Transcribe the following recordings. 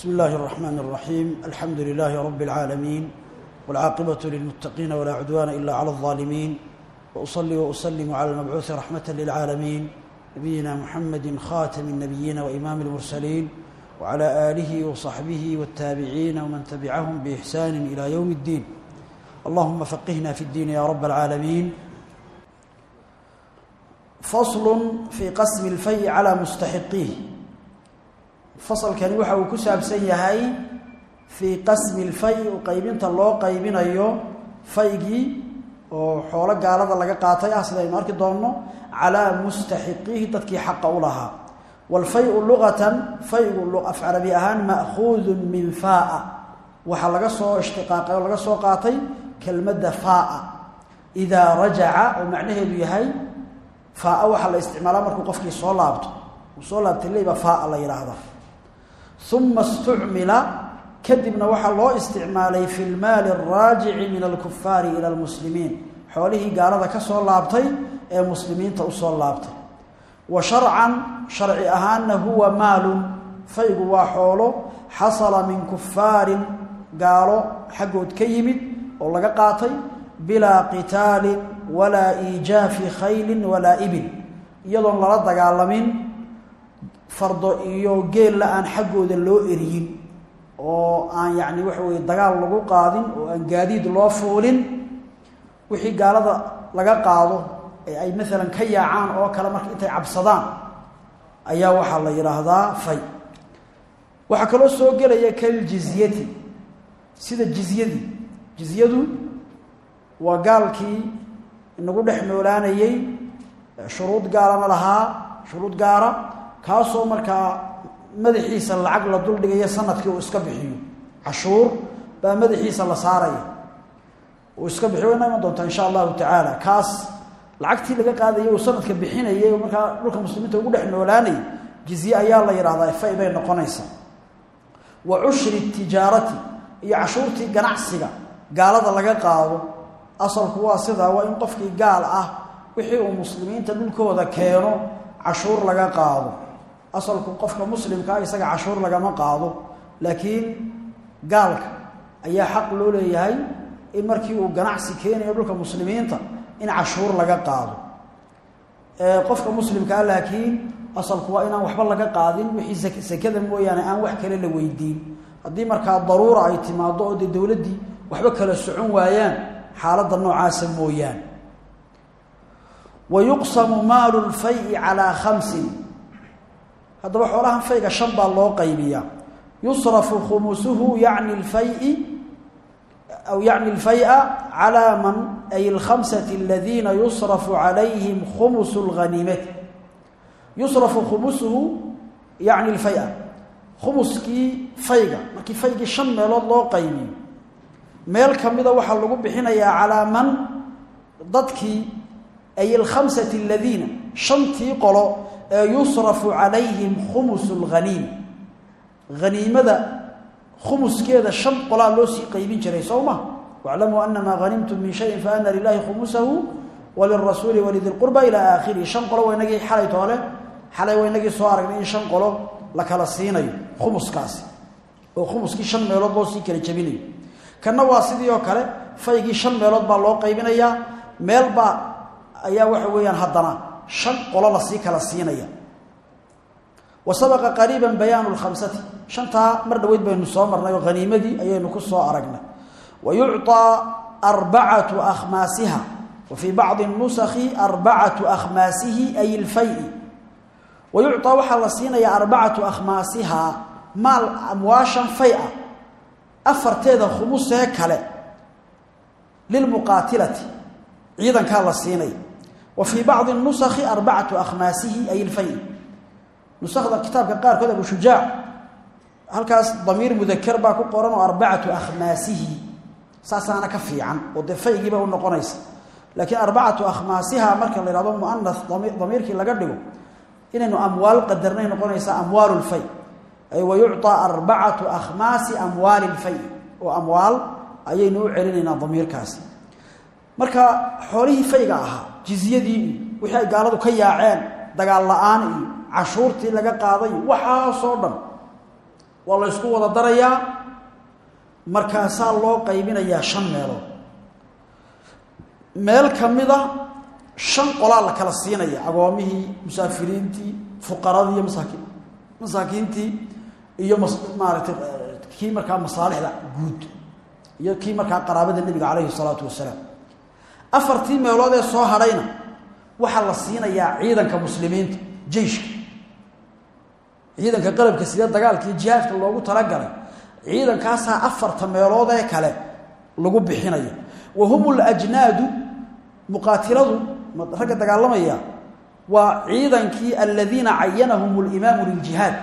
بسم الله الرحمن الرحيم الحمد لله رب العالمين والعاقبة للمتقين ولا عدوان إلا على الظالمين وأصلي وأسلم على المبعوث رحمة للعالمين نبينا محمد خاتم النبيين وإمام المرسلين وعلى آله وصحبه والتابعين ومن تبعهم بإحسان إلى يوم الدين اللهم فقهنا في الدين يا رب العالمين فصل في قسم الفيء على مستحقيه fasalkani waxa uu ku saabsan yahay fii qasmi lfay qaybinta loo qaybinayo faygii oo xoolo gaalada laga qaatay. Ah sidaynu arki doonno calaa mustaxiqihi dadkii xaqa u lahaa. Walfayu luqatan faygu af carabi ahaan ma'khuudun min faaa. Waxaa laga soo ishtiqaaqay oo laga soo qaatay kelmadda faaa. Idaa rajaca oo macnaheedu yahay faaa waxaa la isticmaalaa markuu qofkii soo uma istucmila kadibna waxaa loo isticmaalay fi lmaali araajici min alkufaari ila lmuslimiin xoolihii gaalada ka soo laabtay ee muslimiinta u soo laabtay. Wa sharcan sharci ahaanna huwa maalun faygu waa xoolo xasala min kufaarin gaalo xaggood ka yimid oo laga qaatay bilaa qitaalin walaa iijaafi khaylin walaa ibil iyadoon lala dagaalamin fardo iyo geella aan xaggooda loo eriyin oo aan yacni waxa weye dagaal lagu qaadin oo aan gaadiid loo fuulin wixii gaalada laga qaado ee ay maalan ka yaacaan oo kale marka intay cabsadaan ayaa waxaa la yidhaahdaa fay. Waxaa kaloo soo gelaya kaljizyati sida jizyadii jizyadu waa gaalkii inagu dhex noolaanayey shuruud gaalana lahaa shuruud gaara kaasoo markaa madaxiisa lacag la duldhigaya sannadkii uu iska bixiyo. Cashuur baa madaxiisa la saaraya. Uu iska bixiyo wayna iman insha allahu tacaala. Kaas lacagtii laga qaadayay uu sanadka bixinayay markaa dhulka muslimiinta ugu dhex noolaanayay jizye ayaa la yidhahdaa fay bay noqonaysaa. Wa cushri tijaarati iyo cashuurtii ganacsiga gaalada laga qaado asalku waa sidaa waa in qofkii gaal ah wixii uu muslimiinta dhulkooda keeno cashuur laga qaado asalku qofka muslimkaa isaga cashuur lagama qaado. Laakiin gaalka ayaa xaq loo leeyahay in markii uu ganacsi keenayo dhulka muslimiinta in cashuur laga qaado. Qofka muslimkaa laakiin asalku waa inaan waxba laga qaadin wixii sekada mooyaane aan wax kale la weydiin. Haddii markaa daruura ay timaado oo dee dowladdii waxba kala socon waayaan xaaladda noocaasa mooyaane. Wa yuqsamu maalu lfayi calaa haddaba xoolahan fayga shan baa loo qaybiyaa. Yusrafu khumusuhu yacni lfayi aw yacni lfaya calaa man ay alkhamsati aladiina yusrafu calayhim khumusu lghaniimati yusrafu khumusuhu yacni lfaya khumuskii fayga markii faygii shan meelood loo qaybiyo. Meel ka mida lagu bixinayaa calaa man dadkii ay alkhamsati aladiina shantii qolo ee yusrafu calayhim khumusu lghaniim haniimada khumuskeeda shan qolaa loo sii qaybin jiray sow ma? Waclamuu anamaa hanimtum min shayin faana lilahi khumusahu walirasuuli walidi lqurba ilaa aakhirihi. Shan qolo waa inagii xalay toole xalay waa inagii soo aragnay in shan qolo la kala siinayo khumuskaasi. Oo khumuskii shan meelood loo sii kala jebinayo kanna waa sidii oo kale faygii shan meelood baa loo qaybinayaa meelbaa ayaa waxa weeyaan haddana shan qolo la sii kala siinaya. Wa sabaqa qariiban bayaanu lkhamsati shantaa mar dhoweyd baynu soo marnay oo haniimadii ayaynu ku soo aragnay. Wa yucطaa arbacatu akhmaasiha. Wa fii bacdi nusakhi arbacatu akhmaasihi ay ilfayi. Wa yucطaa waxaa la siinayaa arbacatu akhmaasiha maal amwaashan fay afarteeda khumusee kale. Lilmuqaatilati ciidankaa la siinaya wa fii bacdi nusakhi arbacatu akhmaasihi ay ilfay nusakda kitaabka qaarkood abu shujaac halkaas damiir mudaker baa ku qoran oo arbacatu akhmaasihi saasaana ka fiican oo dee faygiiba u noqonaysa laakiin arbacatu akhmaasiha marka la yhahdo muanas damiirkii laga dhigo inaynu amwaal qadarnay noqonaysaa amwaalu lfay ay wa yucطaa arbacatu akhmaasi amwaali lfay oo amwaal ayaynu u celinaynaa damiirkaasi marka xoolihii fayga ahaa jizyadii iyo wixii ay gaaladu ka yaaceen dagaal la'aan iyo cashuurtii laga qaaday waxaasoo dhan. Waa la ysku wada darayaa markaasaa loo qaybinayaa shan meelood. Meel kamida shan qolaa la kala siinaya agoomihii musaafiriintii fuqaradii iyo masaakiin masaakiintii iyo maaragtay kii markaa masaalixda guud iyo kii markaa qaraabada nebiga calayhi salaatu wasalaam afartii meelood ee soo hadhayna waxaa la siinayaa ciidanka muslimiinta jeyshka. Ciidanka qalabka sida dagaalka iyo jihaadka loogu talagalay ciidankaasaa afarta meelood ee kale lagu bixinaya. Wa hum lajnaadu muqaatiladu ragga dagaalamaya waa ciidankii aladiina cayanahum limaamu liljihaad.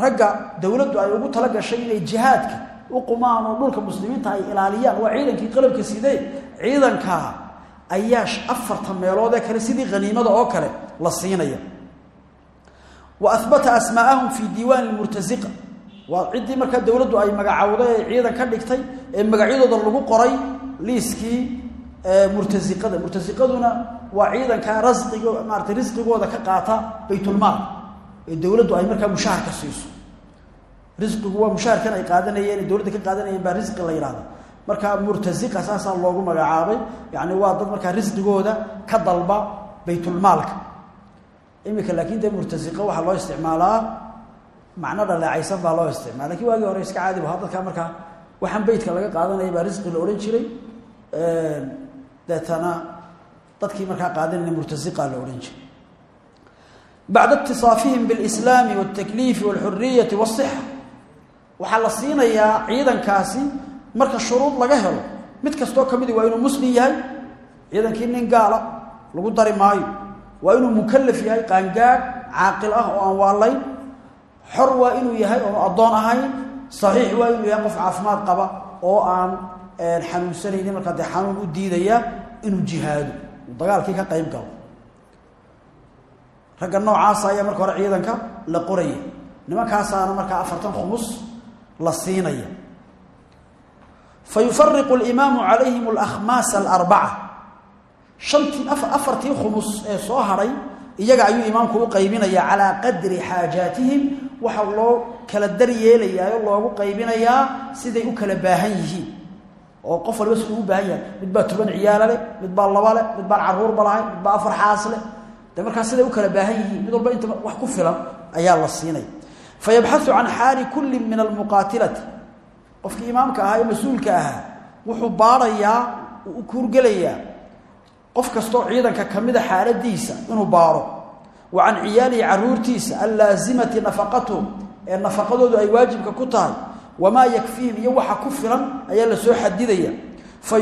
Ragga dowladdu ay ugu tala gashay inay jihaadka u qumaan oo dhulka muslimiinta ay ilaaliyaan waa ciidankii qalabka sidee ciidankaa ayaa afarta meelood ee kale sidii haniimada oo kale la siinaya. Wa ahbata asmaa'ahum fii diiwaan murtasiqa waa ciddii markaa dowladdu ay magacowday ee ka dhigtay ee magacyadooda lagu qoray liiskii murtasiqada murtasiqaduna waa ciidanka rasqigo maarata risqigooda ka qaata baytulmaal ee dowladdu ay markaa mushaharka siiso. Risqigu waa mushaharkan ay qaadanayeen ee dowladda ka qaadanayeen baa risqi la yidhahda markaa murtasiqa saasaa loogu magacaabay yacni waa dad markaa risqigooda ka dalba baytulmaalka iminka laakiin dee murtasiqa waxaa loo isticmaalaa macno dhaleecaysan baa loo isticmaala lakin waagii hore iska caadi bahaa dadkaa markaa waxaan beytka laga qaadanaya baa risqi la odhan jiray deetana dadkii markaa qaadanayna murtasiqa la odhan jiray bacda itiصaafihim biاlislaami wاltakliifi wاlxuriyati wالصixa waxaa la siinayaa ciidankaasi marka shuruud laga helo mid kastoo ka midi waa inuu muslim yahay? Ciidankii nin gaala lagu dari maayo. Waa inuu mukalaf yahay qaangaadh caaqil ah oo aan waalayn. Xor waa inuu yahay oonu addoon ahayn. Saxiix waa inuu yahay qof caafimaad qaba oo aan xanuunsanaynin. Markaa dee xanuun u diidaya inuu jihaado. Dagaalkii ka qayb galo. Ragga noocaasa ayaa marka hore ciidanka la qoraya. Nimankaasaana markaa afartan khumus la siinaya fa yufariqu alimaamu calayhim alakhmaasa alarbaca shantii afartii khumus ee soo hadhay iyaga ayuu imaamku u qaybinayaa calaa qadri xaajaatihim waxa loo kala daryeelayaa oo loogu qaybinayaa siday u kala baahan yihiin oo qof waliba siduu u baahan yahay mid baa toban ciyaala leh mid baa laba leh mid baan carruurba lahayn mid baa afar xaas leh dee markaa siday u kala baahan yihiin mid walba inta wax ku filan ayaa la siinaya fa yabxasu can qofkii imaamka ahaa ee mas'uulka ahaa wuxuu baarayaa u kuurgelayaa qof kastoo ciidanka ka mida xaaladiisa inuu baaro. Wa can ciyaalihi caruurtiisa allaasimati nafaqatuhum ee nafaqadoodu ay waajibka ku tahay wamaa yakfiihim iyo waxa ku filan ayaa la soo xadidaya. Fa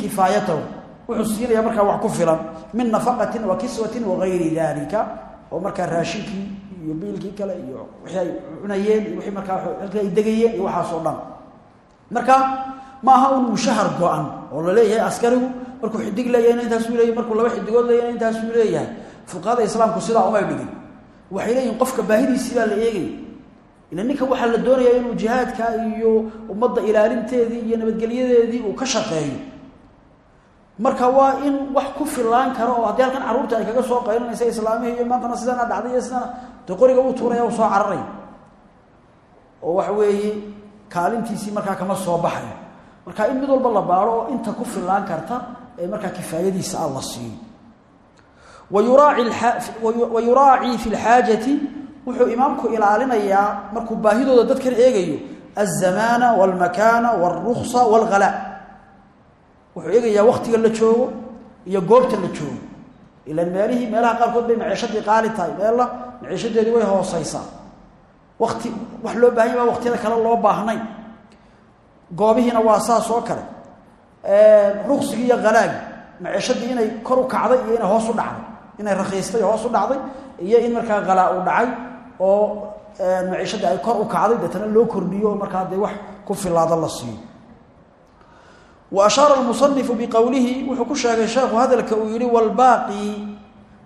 kifaayatahu wuxuu siinaya markaa wax ku filan min nafaqatin wa kiswatin wagayri dalika oo markaa raashinkii iyo biilkii kale iyo wixii ay cunayeen iyo wixii markaa halkii ay degayeen iyo marka ma aha un mushahar go-an oo la leeyahay askarigu markuu xidig leeyahayna intaasuu leeyahy markuu laba xidigood leeyahayna intaasuu leeyahay. Fuqahada islaamku sidaa umay dhigin waxay leeyihiin qofka baahidiisii baa la eegaya ila ninka waxaa la doonayaa inuu jihaadka iyo ummadda ilaalinteedii iyo nabadgelyadeedii uu ka shaqeeyo. Marka waa in wax ku filaan karo oo haddii halkan carruurta ay kaga soo qaylinaysa islaamihii iyo maantana sidana dhacday sidana dee uu tuuraya u soo cararay. Oo waxa weeye kaalintiisii markaa kama soo baxayo marka in mid walba la baaro oo inta ku filaan karta ee markaa kifaayadiisa ah la siiyo wa yuraaci fi lxaajati wuxuu imaamku ilaalinayaa markuu baahidooda dadkan eegayo alzamaana walmakaana walruksa walghalaa wuxuu eegayaa waktiga la joogo iyo goobta la joogo. Ilan meelihii meelaha qaarkood bay maciishadii qaali tahay meella maciishadeedii way hooseysaa wakti wax loo baahanya baa waktiyada kale loo baahnayn goobihiina waa saas oo kale. Ruksigii iyo halaagi maciishadii inay kor u kacday iyo inay hoos u dhacday inay rakhiistay hoos u dhacday iyo in markaa halaa u dhacay oo maciishadii ay kor u kacday deetana loo kordhiyo oo markaa wax ku filaada la siiyo. Wa ashaara almusanifu biqowlihi wuxuu ku sheegay sheekhu hadalka uu yihi walbaaqi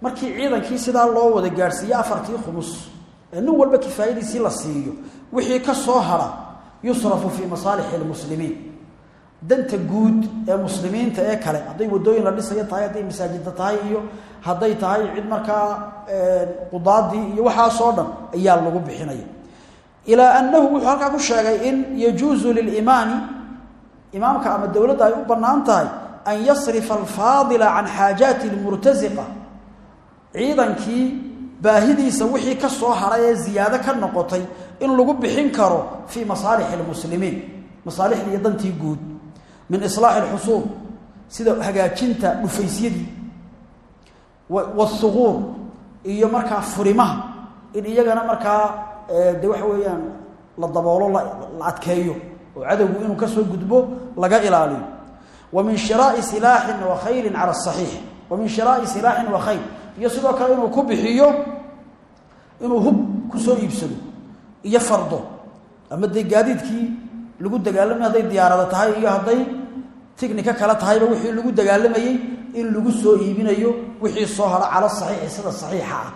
markii ciidankii sidaa loo wada gaadhsiiye afartii khumus nin walba kifaayadiisii la siiyo wixii ka soo hara yusrafu fii masaalixi lmuslimiin danta guud ee muslimiinta ee kale hadday wadooyin la dhisayo tahay hadday masaajidda tahay iyo hadday tahay cid markaa qudaadii iyo waxaasoo dhan ayaa lagu bixinaya. Ilaa annahu wuxuu halkaa ku sheegay in yajuusu lilimaami imaamka ama dowladda ay u bannaan an yasrifa alfaadila can xaajaati lmurtasiqa ciidankii baahidiisa wixii ka soo hadhay ee ziyaado ka noqotay in lagu bixin karo fii masaalixi lmuslimiin masaalixdii iyo dantii guud min islaaxi alxusuul sida hagaajinta dhufaysyadii wasuquur iyo markaa furimaha in iyagana markaa de waxa weeyaan la daboolo la adkeeyo oo cadowgu inuu ka soo gudbo laga ilaaliyo. Wa min shiraa'i silaaxin wa khayrin cala asaxiix wa min shiraa'i silaaxin wa iyo sidoo kale inuu ku bixiyo inuu hub ku soo iibsado iyo fardo. Ama dee gaadiidkii lagu dagaalamay hadday diyaarada tahay iyo hadday tignika kale tahayba wixii lagu dagaalamayey in lagu soo iibinayo wixii soo haro cala saxiixi sida saxiixa ah.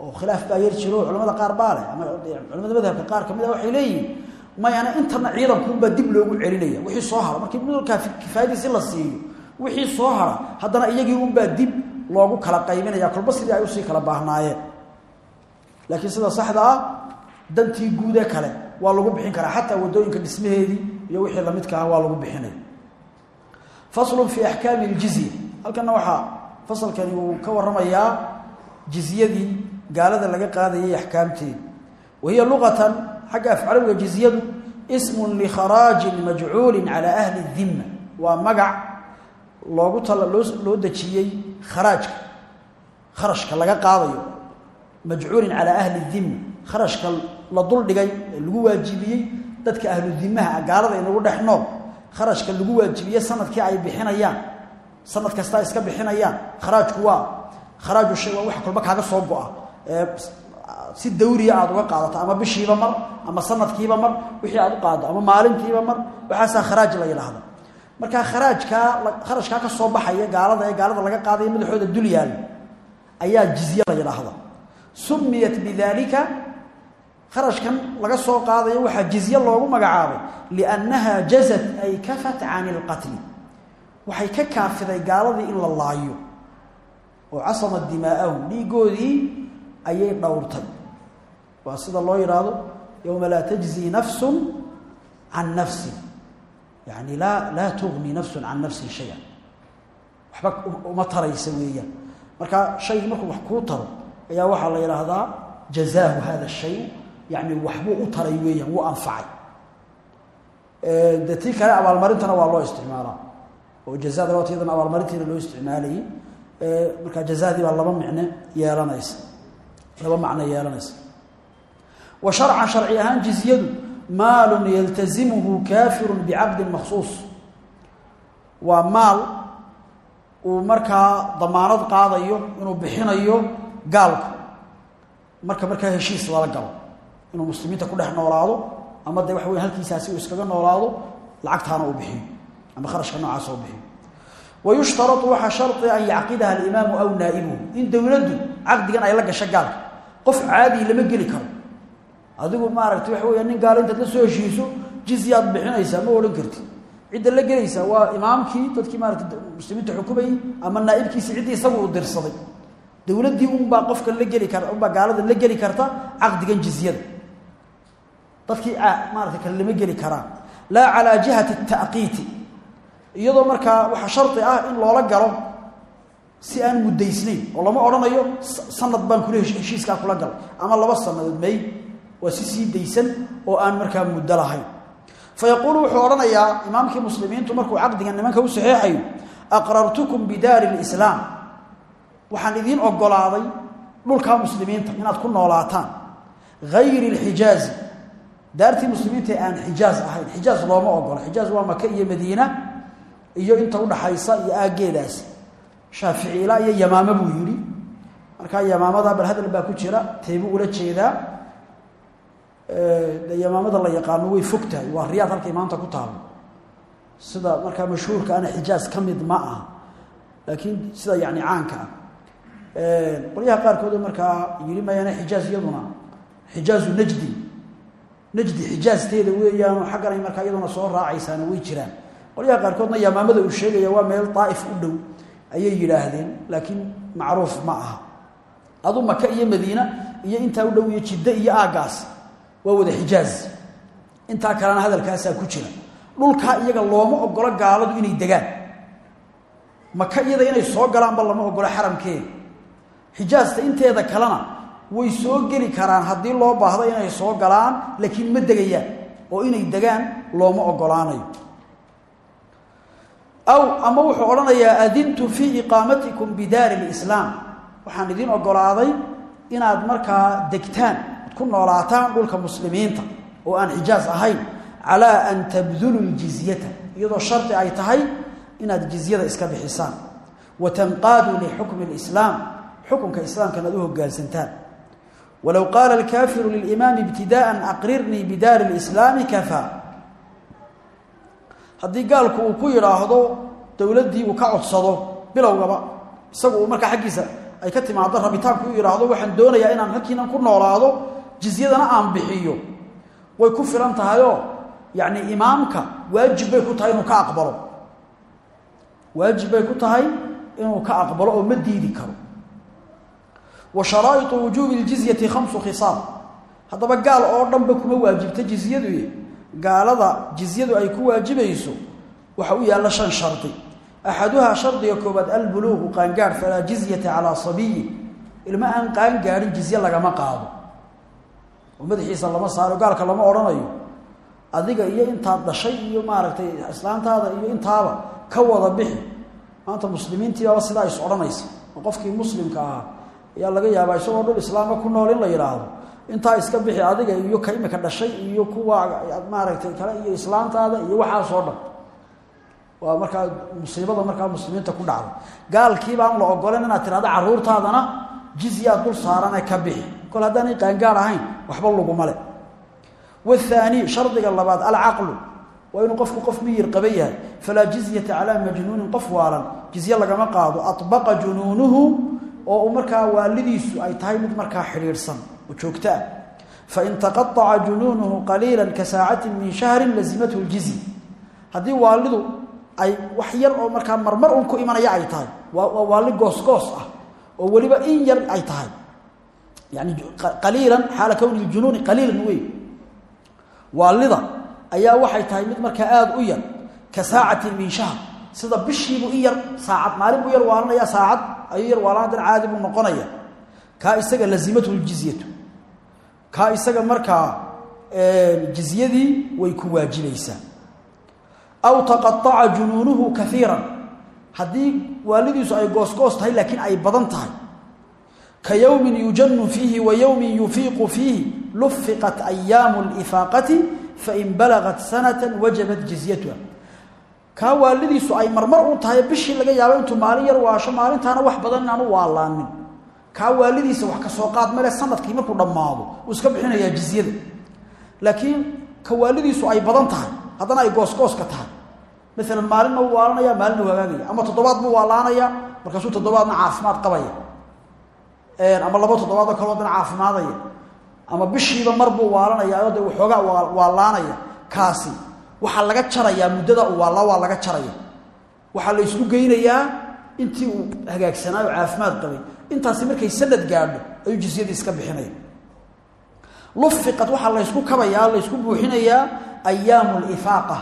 Oo khilaaf baa yar jiro culamada qaar baa leh ama culamada madhabka qaar ka mid a waxay leeyihiin mayana intana ciidankuunbaa dib loogu celinaya wixii soo hara. Markii midalkaa kifaayadiisi la siiyo wixii soo hara haddana iyagii unbaa dib loogu kala qaybinaya kolba sidii ay u sii kala baahnaayeen laakiin sida saxda ah dantii guudee kale waa lagu bixin karaa xataa waddooyinka dhismaheedii iyo wixii lamidka ah waa lagu bixinaya faslun fii axkaami ljizya halkana waxaa fasalkani uu ka waramayaa jizyadii gaalada laga qaadayay axkaamteeda wa hiya luqatan xagga afcalawiga jizyadu ismun likharaajin majcuulin calaa ahli dimma waa magac loogu kharaajka kharashka laga qaadayo majcuulin calaa ahli dimma kharashka la duldhigay ee lagu waajibiyey dadka ahlu dimaha gaalada inagu dhex nool kharashka lagu waajibiye sannadkii ay bixinayaan sanad kasta iska bixinayaan kharaajku waa kharaaju shay waa wax si dawriya aada uga qaadato ama bishiiba mar ama sanadkiiba mar wixii aad u qaado ama maalintiiba mar waxaasaa kharaaj la yidhaahda markaa kharaajkaa kharashkaa ka soo baxaya gaalada ee gaalada laga qaadaya madaxooda dul yaal ayaa jizye la yidhaahda sumiyat bidalika kharashkan laga soo qaadayo waxaa jizye loogu magacaabay liannaha jazat ay kafat can ilqatli waxay ka kaafiday gaaladii in la laayo. Oo casamat dimaa'ahum dhiigoodii ayay dhowrtay. Waa sida loo yidhaahdo yowma laa tajzi nafsun can nafsin yani laa laa tugni nafsun can nafsin shaya waxba uma taraysa weeyaan marka shaygii markuu wax kuu taro ayaa waxaa la yidhaahdaa jazaahu hada shay yani waxbuu u taray weeyaan wuu anfacay de tii kale abaalmarintana waa loo isticmaalaa oo jazada waat iyadana abaalmarintiina loo isticmaalayay markaa jazadii baa laba micne yeelanaysa laba macno yeelanaysa wa sharcan sharci ahaan jizyadu maalun yaltazimuhu kaafiru bicaqdin maksuus waa maal uu markaa damaanad qaadayo inuu bixinayo gaalku marka markaa heshiis lala galo inuu muslimiinta ku dhex noolaado ama de waxa wey halkiisaasi uu iskaga noolaado lacagtaana uu bixiyo ama kharashka noocaas u bixiyo. Wa yushtarau waxaa shari an yacqidaha alimaamu aw naa'ibuhu. In dowladdu caqdigan ay la gasho gaalka qof caadi lama geli karo adigu maaragta waxa weya nin gaalo intaad la soo heshiiso jizyaad bixinaysaa ma odhan karti. Cidda la gelaysaa waa imaamkii dadkii maarata muslimiinta xukumayey ama naa'ibkiisi ciddii isagu uu dirsaday. Dowladdii unbaa qofka la geli kar unbaa gaalada la geli karta caqdigan jizyada. Dadkii maarata kale lama geli karaan. Laa calaa jihati taqiiti. Iyadoo markaa waxaa shardi ah in loola galo si aan muddaysnayn oo lama odhanayo sanad baan kula heshiiskaa kula galay ama laba sanadood may waa si sii daysan oo aan markaa muddo lahayn. Fa yaquulu wuxuu odhanayaa imaamkii muslimiintu markuu caqdiga nimanka u saxeexayo aqrartukum bidaari lislaam waxaan idiin ogolaaday dhulkaa muslimiinta inaad ku noolaataan. Hayri lxijaazi daartii muslimiinta ee aan xijaaz ahayn. Xijaaz looma ogola xijaaz waa maka iyo madiina iyo inta udhaxaysa iyo aaggeedaas. Shaafici ilaa iyo yamaamo buu yidhi. Markaa bal hadal baa ku jira teebuu ula jeedaa yamaamada la yaqaano way fog tahay. Waa riyaad halkay maanta ku taalo. Sida markaa mashhuurka ana xijaaz ka ma aha. Laakiin sida yani caanka ah. Qolyaha qaarkood markaa yidhi mayana xijaaz iyaduna. Xijaazu najdi. Najdi xijaasteeda weeyaano xagganay markaa iyaduna soo raacaysaana way jiraan. Qolyaha qaarkoodna yamaamada uu sheegaya waa meel daa'if u dhow ayay yidhaahdeen. Laakiin macruuf ma aha. Adu maka iyo madiina iyo intaa u dhow iyo jiddo iyo aaggaas waa wada xijaaz. Intaa kalena hadalkaasaa ku jira. Dhulkaa iyaga looma ogolo gaaladu inay degaan. Maka iyada inay soo galaanba lama ogolo xaramkeeda. Xijaasta inteeda kalena way soo geli karaan haddii loo baahdo inay soo galaan laakiin ma degayaan. Oo inay degaan looma ogolaanayo aw ama wuxuu odhanayaa adintu fii iqaamatikum bidaari lislaam. Waxaan idin ogolaaday inaad markaa degtaan ku noolaataan dhulka muslimiinta oo aan xijaas ahayn calaa an tabduluu ljizyata iyadoo shardi ay tahay inaad jizyada iska bixisaan. Wa tanqaaduu lixukmi lislaam xukunka islaamkana ad u hogaansantaan. Walow qaala alkaafiru lilimaami ibtidaaan aqrirnii bidaari lislaami kafaa haddii gaalku uu ku yidhaahdo dowladdii uu ka codsado bilowgaba isagu uu markaa xaggiisa ay ka timaado rabitaanku u yidhaahdo waxaan ku noolaado jizyadana aan bixiyo. Way ku filan tahayoo yacni imaamka waajib bay ku tahay inuu ka aqbalo. Waajib bay ku tahay inuu ka aqbalo oo ma diidi karo. Wa sharaa'iطu wujuubi ljizyati khamsu khisaal haddaba gaal oo dhanba kuma waajibta jizyadu gaalada jizyadu ay ku waajibayso waxa u yaalla shan shardi. Axaduhaa shardiga koobaad albuluuqu qaangaadh falaa jizyata calaa sabiyin ilma aan qaangaadhin jizye lagama qaado oo madaxiisa lama saaro gaalka lama odhanayo. Adiga iyo intaad dhashay iyo maaragtay islaantaada iyo intaaba ka wada bixi. Maanta muslimiintiibaaba sidaa is odhanaysa. Qofkii muslimka ahaa ayaa laga yaabaa isagoo dhul islaama ku nool in la yidhaahdo intaa iska bixi adiga iyo ka imika dhashay iyo kuwa maaragtay kale iyo islaantaada iyo waxaasoo dhan. Waa markaa musiibada markaa muslimiinta ku dhacda. Gaalkii baan la ogolan inaad tirahdo caruurtaadana jizyaa dul saarane ka bixi kol haddaanay qaangaar ahayn waxba laguma le waathaani shardiga labaad alcaqlu waa inuu qofku qof miyir qaba yahay. Falaa jizyata calaa majnuunin qof waalan. Jizye lagama qaado abaqa junuunuhu oo uu markaa waalidiisu ay tahay mid markaa xidhiidhsan oo joogto ah. Fain taqaaca junuunuhu qaliila ka saacatin min shahrin lazimathu ljizya haddii waalidu ay wax yar oo markaa marmar un ku imanaya ay tahay waa waali goosgoos ah oo weliba in yar ay tahay yani qaliilan xaala kowni junuuni qaliilan wey waalida ayaa waxay tahay mid markaa aada u yar ka saacatin min shahr. Sida bishiibu in yar saacad maalin buu yar waalanaya saacad ayuu yar waalan caadi buu noqonaya. Kaa isaga lazimathu ljizyatu kaa isaga markaa jizyadii way ku waajibaysaa. Aw taqaaca junuunuhu kaiiran haddii waalidiisu ay goosgoos tahay laakiin ay badan tahay ka yowmin yujanu fiihi wa yowmin yufiiqu fiihi lufiqat ayaamu lifaaqati fain balagat sanata wajabat jizyatuha kaa waalidiisu ay marmar u tahay bishii laga yaabo intuu maalin yar waasho maalintaana wax badan inaanu waalaanin kaa waalidiisa wax ka soo qaad male sannadkii markuu dhammaado uu iska bixinayaa jizyada laakiin ka waalidiisu ay badan tahay haddana ay goosgooska tahay maalan maalinna wuu waalanaya maalinna u hagaagaya ama ama laba toddobaadoo kaloo dana caafimaadaya. Ama bishiiba mar buu waalanaya oo de waxoogaa waalaanaya. Kaasi waxaa laga jarayaa muddada uu waalla waa laga jaraya waxaa la isku geynayaa intii uu hagaagsanaayo caafimaad qabay. Intaasi markay sanad gaadho ayuu jisyadii iska bixinaya. Lufiqad waxaa laysku kabayaa laysku buuxinayaa ayaamu lifaaqa.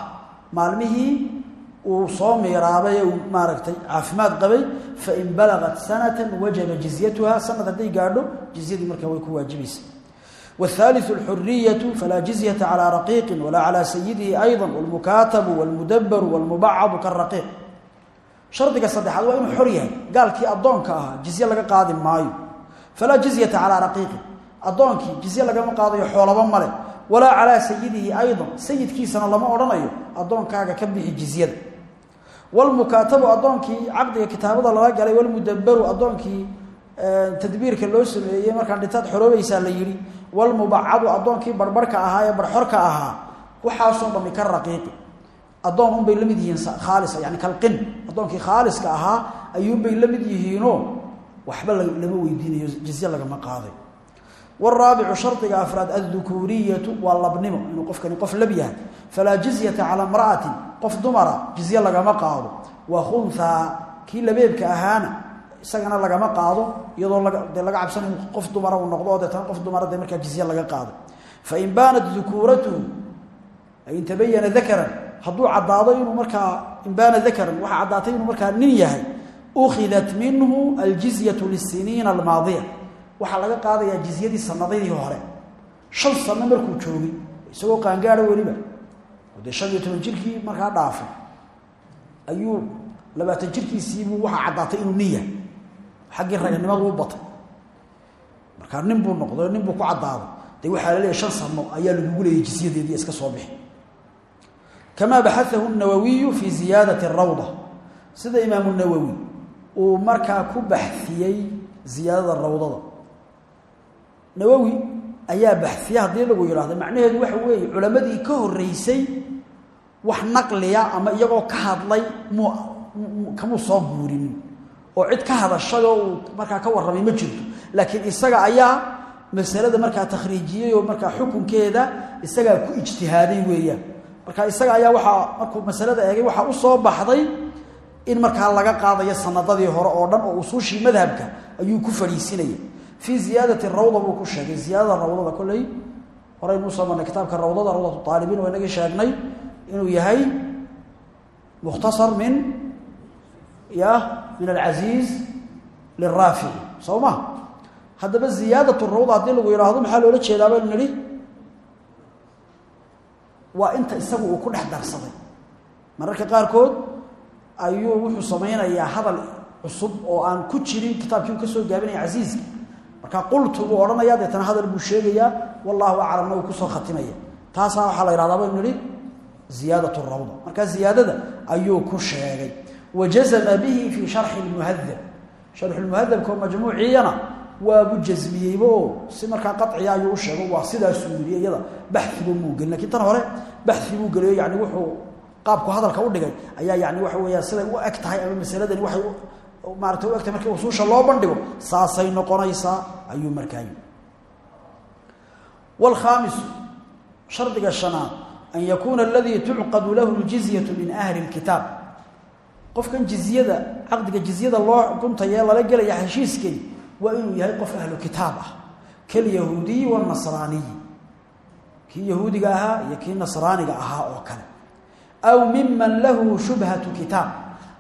Maalmihii uu soo miiraabay ee uu maaragtay caafimaad qabay fain balagat sanatan wajaba jizyatuha sanad hadday gaadho jizyadii markaa way ku waajibaysa والثالث الحرية فلا جزية على رقيق ولا على سيده أيضا والمكاتب والمدبر والمبعض كالرقيق شرطك الصدحات وإنه حرية قال كي أدونك أها جزية لك قادم مايو فلا جزية على رقيق أدونك جزية لك مقاضي حول بمالي ولا على سيده أيضا سيد كيسنا لما أرنيه أدونك أها كبه جزية walmukaatabu addoonkii caqdiga kitaabada lala galay walmudabaru addoonkii tadbiirka loo sameeyey markaan dhintaad xoroobaysaa la yidhi walmubacadu addoonkii barbarhka ahaa ee barxorka ahaa waxaasoo dhami ka raqiiqi addoon unbay la yihiin khaalisa yani kalqin addoonkii khaaliska ahaa ayuunbay la mid yihiino waxba lama weydiinayo jizye lagama qaaday waraabicu shardiga afraad addukuuriyatu waa labnimo inuu qofkani qof lab yahay falaa jizyata qof dumara jizye lagama qaado wa khunhaa kii labeebka ahaana isagana lagama qaado iyadoo de laga cabsan in qof dumara uu noqdo oo deetana qof dumara de markaa jizye laga qaado. Fain baanat dukuuratuhu in tabayana dakaran hadduu caddaado in baana dakaran waxaa caddaatay inuu nin yahay ukhidat minhu aljizyatu lisiniina almaadiya. Waxaa laga qaadayaa jizyadii sanadadii hore. Shan sano markuu joogay isagoo qaangaada weliba dee shan iyo toban jirkii markaa dhaafay ayuu labaatan jirkiisiibuu waxaa caddaatay inuu nin xaggii raganimadu u batay. Markaa nin buu noqday nin buu ku caddaaday dee waxaa la leeyahy shan sano ayaa lagugu leeyay jizyadeedii iska soo bixi. Kamaa baxaahu nawawiyu fi ziyaadati rawda sida imaamu nawowi uu markaa ku baxiyey ziyaadada rawdada nawowi ayaa baxiyey haddii lagu yidhaahdo. Macnaheedu waxa weeye culamadii ka horeysay wax naqliya ama iyagoo ka hadlay mu kamuu soo guurinin. Oo cid ka hadashay oo uu markaa ka warramay ma jirto. Laakiin isaga ayaa masalada markaa takhriijiyey oo markaa xukunkeeda isagaa ku ijtihaaday weeyaan marka isaga ayaa waxaa markuu masalada eegay waxaa u soo baxday in markaa laga qaadayo sanadadii hore oo dhan oo usuushii madhabka ayuu ku fadhiisinaya fii ziyaadati rawda buu ku sheegay. Ziyaadada rawdada kolley horaynu u soo marnay kitaabka rawdada rawdatu aalibiin waa inagii sheegnay inuu yahay mukhtasar min ya min alcasiiz liraafici soo ma? Haddaba ziyaadatu rawda haddii lagu yidhaahdo maxaa loola jeedaa baynu nidhi waa inta isagu uu ku dhex darsaday. Mararka qaarkood ayuu wuxuu samaynayaa hadal cusub oo aan ku jirin kitaabkii uu ka soo gaabinaya casiiska marka qultu buu odhanaya deetana hadal buu sheegayaa. Wallahu aclamna uu ku soo khatimaya. Taasaa waxaa la yidhahdaa baynu nidhi ziyaadat rawda marka ziyaadada ayuu ku sheegay wajazama bihi fii sharxi lmuhadab sharxulmuhadabka oo majmuuciyana waabu jasmiyeyba oo si markaa qaciya ayuu u sheego waa sidaasuu yidhi iyada baxiba muu gelin lakiin tan hore baxi buu geliyo yani wuxuu qaabku hadalka u dhigay ayaa yani waxa weeyaan siday u eg tahay ama masaladani waxay maarata u eg tahay markii usuusha loo bandhigo saasay noqonaysaa ayuu markaa yidhi waalkhaamisu shardiga shanaad an yakuuna aladii tucqadu lahu ljizyatu min ahli lkitaab qofkan jizyada caqdiga jizyada loo guntayee lala gelaya heshiiskani waa inuu yahay qof ahlu kitaab ah kalyahuudiyi wanasraaniyi kii yahuudiga ahaa iyo kii nasraaniga ahaa oo kale aw miman lahu shubhatu kitaab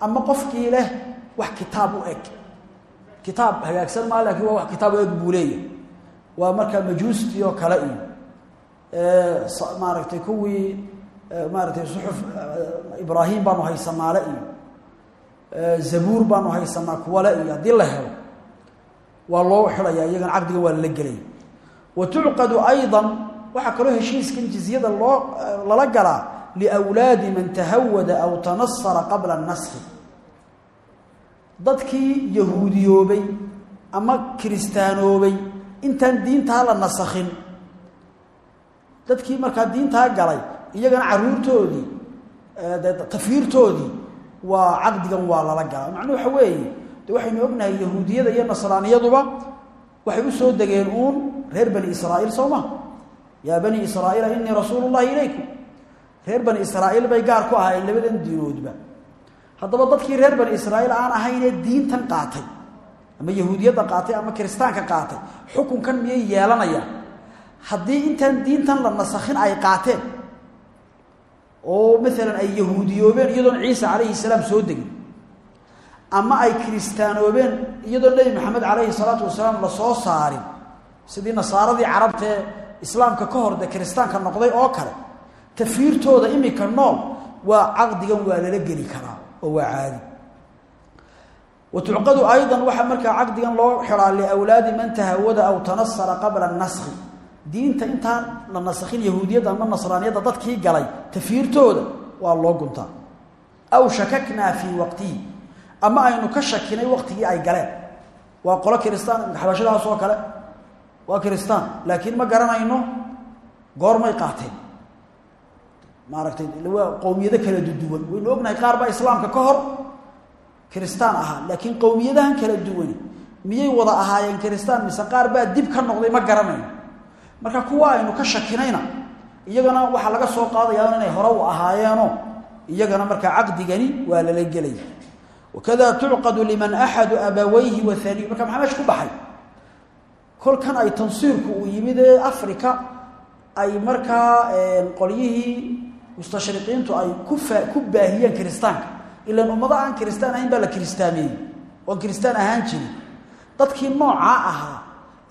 ama qofkii leh wax kitaab u eg kitaab hagaagsan maa lakiin waa wax kitaab u eg markaa majuustii oo kale maaragtay kuwii maaragtay suxuf ibraahim baanu haysanaale iyo zabuur baanu haysanaa kuwale iyo haddii la helo waa loo xidhaya iyagana caqdigan waa lala gelaya wa tucqadu ayضa waxaa kaloo heshiiskan jizyada loo lala galaa liwlaadi man tahawada aw tanasara qabla naskhi dadkii yahuudiyoobay ama kiristaanoobay intaan diintaa la nasakhin dadkii markaa diintaa galay iyagana caruurtoodii tafiirtoodii waa caqdigan waa lala galaa. Macnuu waxa weeye waxaynu ognahay yahuudiyada iyo nasraaniyaduba waxay u soo degeen uun reer bani israa'iil soo ma? Yaa bani israa'iila inii rasuulu llahi ilaykum. Reer bani israa'iil bay gaar ku ahaayeen labadan diinoodba haddaba dadkii reer bani israa'iil aan ahaynee diintan qaatay ama yahuudiyadda qaatay ama kiristaanka qaatay xukunkan miyay yeelanayaan haddii intaan diintan la nasakhin ay qaateen oo maalan ay yahuudiyoobeen iyadoon ciisa calayhi salaam soo degin ama ay kiristaanoobeen iyadoo nebi maxamed calayhi salaatu wasalaam la soo saarin sidii nasaaradii carabtaee islaamka ka hor dee kiristaanka noqday oo kale tafiirtooda imika nool waa caqdigan waa lala geli karaa oo waa caadi. Wa tucqadu aydan waxaa markaa caqdigan loo xiraa liwlaadi man tahawada aw tanasara qabla naskhi diinta intaan la nasakhin yahuudiyadda ama nasraaniyadda dadkii galay tafiirtooda waa loo guntaa. Aw shakaknaa fii waqtihi ama aynu ka shakinay waqtigii ay galeen. Waa qolo kiristaan xabashadaas oo kale. Waa kiristaan laakiin ma garanayno goormay qaateen. Maaragtay qowmiyado kala duduwan waynu ognahay qaar baa islaamka ka hor kiristaan ahaa laakiin qowmiyadahan kala duwani. Miyay wada ahaayeen kiristaan mise qaar baa dib ka noqday ma garanayno marka kuwa aynu ka shakinayna iyagana waxaa laga soo qaadayaa inay hore u ahaayeeno iyagana markaa caqdigani waa lala gelaya wakada tucqadu liman axadu abawayhi waaniy marka maxaa ku baxay? Kolkan ay tansiirku uu yimid ee ay markaa qolyihii mustashriqiintu ay ku baahiyeen kiristaanka. Ilaan ummado aan kiristaan ahayn baa la kiristaameeyey oon kiristaan ahaan jirin dadkii noocaa ahaa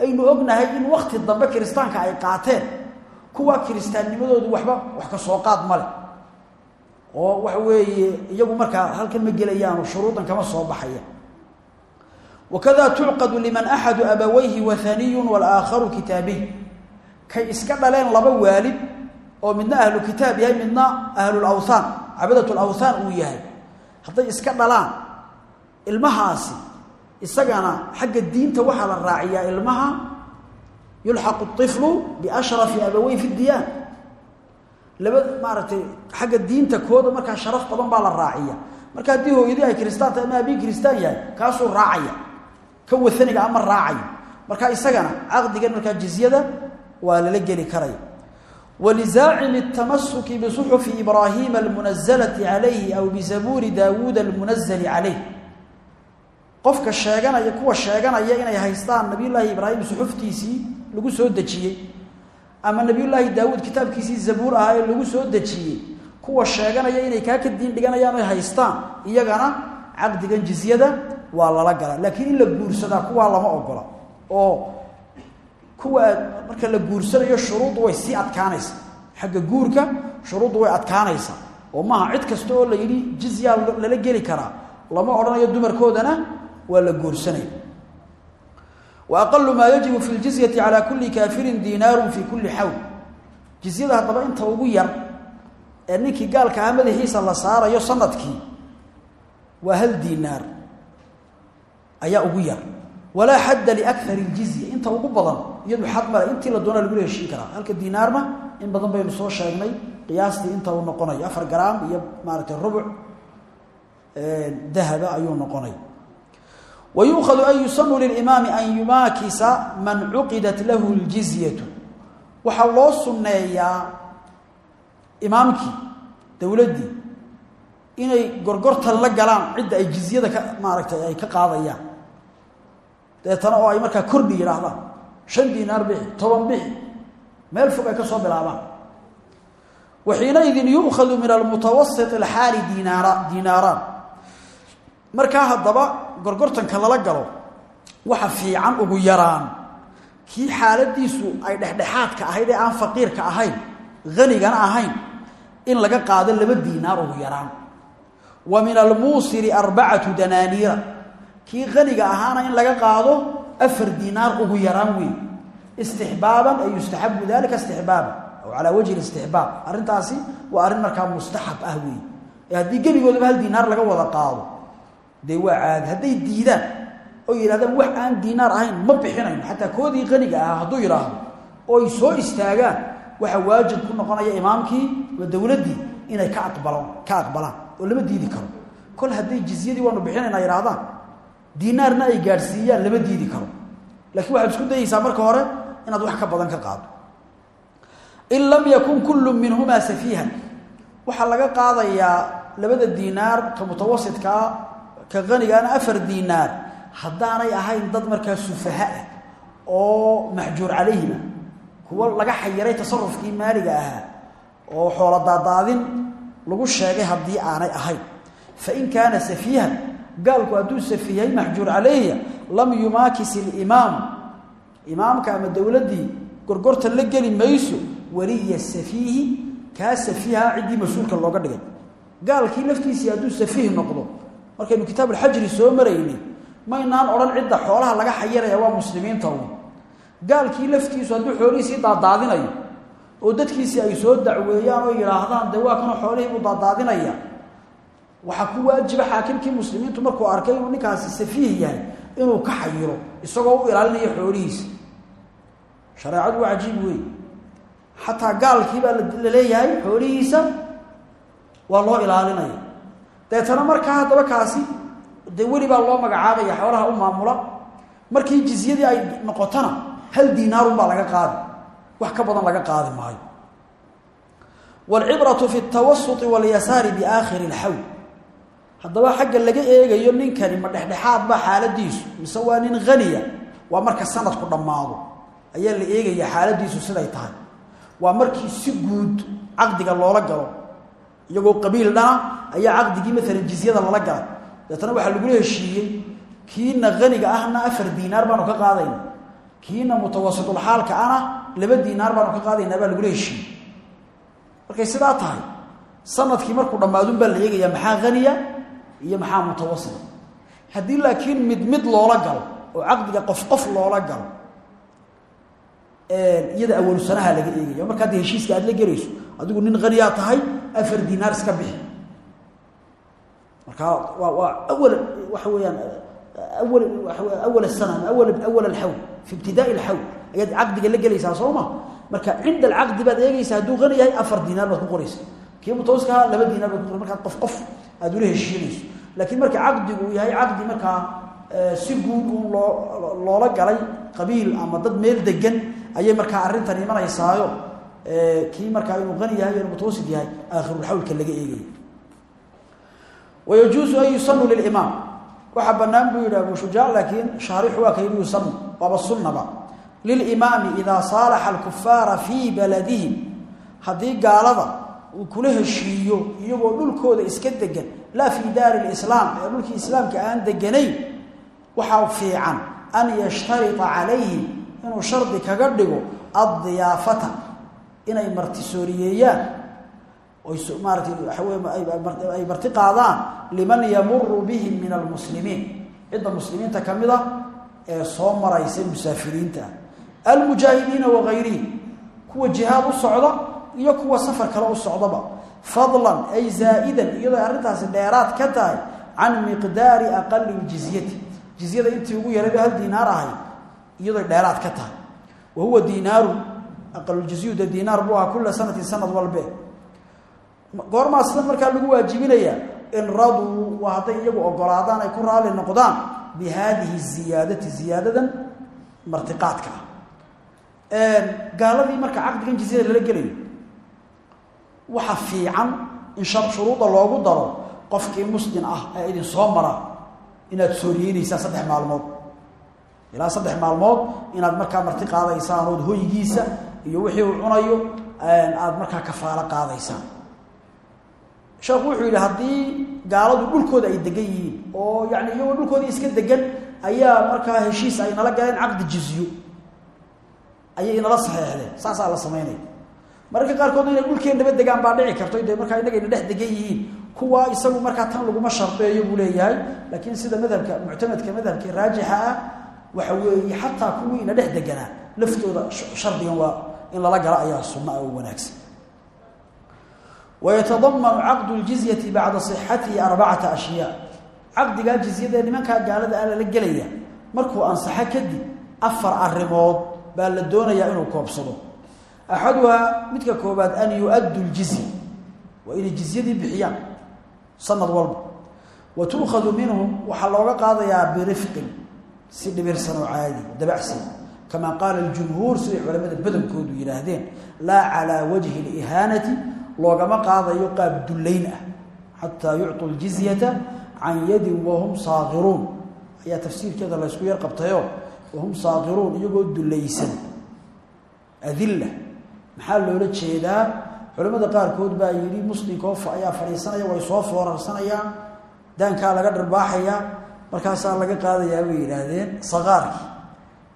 aynu ognahay in wakti dambe kiristaanka ay qaateen. Kuwa kiristaannimadoodu waxba wax ka soo qaad male oo waxa weeye iyagu markaa halkan ma gelayaano shuruudan kama soo baxaya wakada tucqadu liman axadu abawayhi wahaniyun walaakharu kitaabiy kay iska dhaleen laba waalid oo midna ahlu kitaab yahay midna ahlulawthaan cabadat lawthaan uu yahay. Hadday iska dhalaan ilmahaasi isagana xagga diinta waxaa la raaciyaa ilmaha yulxaqu iflu biashrafi abawey fi diyaan. Laba maaragtay xagga diinta kooda markaa sharaf badan baa la raaciya marka haddii hooyadii ay kiristaan tahay ama abii kiristaan yahay kaasuu raacaya kan waaniga ama raacayo. Marka isagana caqdigan markaa jizyada waa lala geli karaya walizaacimi اtamasuki bisuxufi ibraahima almunazalati calayhi aw bizabuuri daawuud almunazali calayh qofka sheeganaya kuwa sheeganaya inay haystaan nabiyullaahi ibraahim suxuftiisii lagu soo dejiyey ama nabiyullaahi daawuud kitaabkiisii zabuur ahaa ee lagu soo dejiyey kuwa sheeganaya inay ka diin dhiganayaan oy haystaan iyagana caqdigan jizyada waa lala galaa laakiin in la guursadaa kuwaa lama ogola oo kuwa marka la guursanayo shuruuddu way sii adkaanaysa xagga guurka shuruuddu way adkaanaysaa. Oo maaha cid kasta oo la yidhi jizyaa lala geli karaa lama odhanayo dumarkoodana waa la guursanaya wa aqalu maa yajibu fi ljizyati calaa kulli kaafirin diinaarun fi kulli xawl. Jizyada haddaba inta ugu yar ee ninkii gaalka ah madaxiisa la saarayo sannadkii waa hal diinaar ayaa ugu yar. Walaa xadda liakari ljizya inta ugu badan iyadu xad male intii la doona lagula heshiin karaa halka diinaarna in badan baynu soo sheegnay qiyaastii inta uu noqonayo afar garaam iyo maaragtay rubuc dahaba ayuu noqonay wa yuukhadu an yusanu lilimaami an yumaakisa man cuqidat lahu ljizyatu waxaa loo sunneeyaa imaamkii dowladdii inay gorgortan la galaan cidda ay jizyada ka maaragtay ay ka qaadayaan deetana oo ay markaa kordhi yidhaahdaan shan diinaar bixi toban bixi meel fog ay ka soo bilaabaan wa xiinaidin yu'khadu min almutawasit alxaali gorgortanka lala galo waxa fiican ugu yaraan. Kii xaaladiisu ay dhexdhexaadka ahayd ee aan faqiirka ahayn hanigana ahayn in laga qaado laba diinaar ugu yaraan. Wa min almuusiri arbacatu danaaniira. Kii haniga ahaana in laga qaado afar diinaar ugu yaraan weyn. Istixbaaban ay yustaxabu dalika istixbaaban aw calaa wajhi istixbaab arrintaasi waa arrin markaa mustaxab ah weey ee haddii gebigoodaba hal diinaar laga wada qaado dee waa caadi hadday diidaan oo yidhahdaan wax aan diinaar ahayn ma bixinayno. Xataa koodii qaniga ahaa hadduu oo ay soo istaagaan waxaa waajib ku noqonaya imaamkii waa dowladdii inay ka aqbalaan ka aqbalaan oo lama diidi karo. Kol hadday jizyadii waanu bixinaynaa yidhahdaan diinaarna ay gaadhsiiyaan lama diidi karo. Laakiin waxaad isku dayaysaa marka hore inaad wax ka badan ka qaado. In lam yakun kullu minhumaa safiihan. Waxaa laga qaadayaa labada diinaar ka mutawasitkaa ka qanigaana afar diinaar haddaanay ahayn dad markaa sufaha ah oo maxjuur calayhima kuwa laga xayiray tasarufkii maaliga ahaa oo xoolo daadaadin lagu sheegay haddii aanay ahayn. Fain kaana safiihan gaalku hadduu safiihay maxjuur calayhiya lam yumaakis ilimaamu imaamka ama dowladdii gorgortan la geli mayso waliya safiihi kaa safiiha ciddii mas'uulka looga dhigay. Gaalkii laftiisii hadduu safiih noqdo markaynu kitaab alxajri soo maraynay maynaan odhan cidda xoolaha laga xayiraya waa muslimiinta un gaalkii laftiisu hadduu xoolihiisii daadaadinayo oo dadkiisii ay soo dacweeyaan oo yidhaahdaan dee waa kanoo xoolihii buu daadaadinaya waxaa ku waajiba xaakimkii muslimiintu markuu arkay inuu ninkaasi safiih yahay inuu ka xayiro isagoo u ilaalinayo xoolihiisa. Shareecadu waa cajiib wey xataa gaalkii baa la leeyahay xoolihiisa waa loo ilaalinaya deetana markaa haddaba kaasi dee baa loo magacaabaya xoolaha u maamula. Markii jizyadii ay noqotona hal diinaarun baa laga qaadi. Wax ka badan laga qaadi maayo. Waalcibratu fi ltawasuti walyasaari biaakhiri lxawl haddaba xagga laga eegayo ninkani ma dhexdhexaad ba xaaladiisu mise waa nin haniya waa marka sanadku dhammaado. Ayaa la eegaya xaaladiisu siday tahay. Waa markii si guud caqdiga loola galo iyagoo qabiil dhana ayaa caqdigii maalan jizyada lala galay deetana waxaa lagula heshiiyey kiina haniga ahna afar diinaar baanu ka qaadayna. Kiina mutawasitulxaalka ana laba diinaar baanu ka qaadaynaa baa lagula heshiiyey. Markay sidaa tahay sannadkii markuu dhammaadun baa la maxaa haniya iyo maxaa mutawasit haddii laakiin mid mid loola galo oo caqdiga qof qof loola galo iyada awalu sanaha laga eegaya marka hadda heshiiska aad la gelayso adigu nin haniyaa tahay afar diinaar iska bixi. Marka waa waa awal waxa weeyaan awal awal sana awal awal alhawl fi ibtidaa' alhawl ayaad caqdiga la gelaysaa soo ma? Marka cinda alcaqdi baad eegaysaa hadduu qani yahay afar diinaar baad ku qoraysaa. Kii mutawasikaha laba diinaar baad ku markaad qof qof aad ula laakiin marka caqdigu yahay caqdi markaa si guud loo loola galay qabiil ama dad meel degan ayay markaa arrintan imanaysaayo kii markaa inuu qani yahay inuu mutawasit yahay aakhirulxawlka laga eegaya wayajuusu an yusanu lilimaam waxaa bannaan buu yidhi abu shujaac laakiin shaarixu waa ka yidhi yusanu waaba sunnaba. Lilimaami idaa saalaxa alkufaara fii baladihim. Haddii gaalada uu kula heshiiyo iyagoo dhulkooda iska degan laa fii daari lislaam ee dhulkii islaamka aan deganayn waxaa fiican an yashtarita calayhim inuu shardi kaga dhigo addiyaafata inay martisooriyeeyaan oy maaratay waxa wey ay marti qaadaan liman yamuru bihim min almuslimiin. Cidda muslimiinta ka mid a ee soo maraysa musaafiriinta. Ah almujaahidiina wagayrihim kuwa jihaad u socda iyo kuwa safar kale u socdaba. Fadlan ay zaa'idan iyadoo arrintaasi dheeraad ka tahay can miqdaari aqali ljizyati. Jizyada intii ugu yarayba hal diinaar ahay iyadoo dheeraad ka tahay. Wa huwa aqaluljizyu-da diinaar buu ahaa kula sanad walbe goormaa sida markaa lagu waajibinayaa in raduu waa hadday iyagu ogolaadaan ay ku raali noqdaan bi haadihi ziyaadati ziyaadadan martiqaadka ah. Gaaladii marka caqdigan jizyada lala gelayo waxa fiican in shuruuda loogu daro qofkii muslim ah ee idin soo mara inaad sooriyeynaysaan saddex maalmood. Ilaa saddex maalmood inaad markaa marti qaadaysaan ood iyo wixii uu cunayo aada markaa kafaalo qaadaysaan sheekhu wuxuu yidhi haddii gaaladu dhulkooda ay degan yihiin oo yani iyagoo dhulkoodii iska degan ayaa markaa heshiis ay nala galeen caqdi jizyo. Ayay inala saxeexdeen saasaa la samaynaya mararka qaarkood inay dhulkeennaba degaan baa dhici karto de markaa inagayna dhex degan yihiin. Kuwa isagu markaa tan laguma shardeeyo buu leeyahay. Laakiin sida madhabka muctamadka madhabka raajixa ah waxa weeye xataa kuwii ina dhex deganaa laftooda shardigan waa in lala galo ayaa sunna oo wanaagsan. Wayatadamanu caqdu ljizyati bacda sixatihi arbacata ashyaa. Caqdigaa jizyadaee nimankaa gaalada a lala gelaya markuu ansaxo kadib afar arrimood baa la doonayaa inuu koobsado. Axaduhaa midka koobaad an yu-addu ljizya. Waa inay jizyadii bixiyaan sanad walba. Wa tuukhadu minhum waxaa looga qaadayaa birifqin si dhibirsan oo caadi dabacsan kamaa qaala aljumhuur siday culamada badankoodu yidhaahdeen laa calaa wajhi lihaanati loogama qaadayo qaab dullayn ah xataa yucطu ljizyata can yadin wahum saakiruun ayaa tafsiirkeeda laysku yar qabtayo wahum saakiruun iyagoo dullaysan adilla maxaa loola jeedaa culamada qaarkood baa yidhi muslimkoo ayaa fadhiisanaya way soo foorarsanayaan daankaa laga dharbaaxayaa markaasaa laga qaadayaa bay yidhaahdeen sakaarkii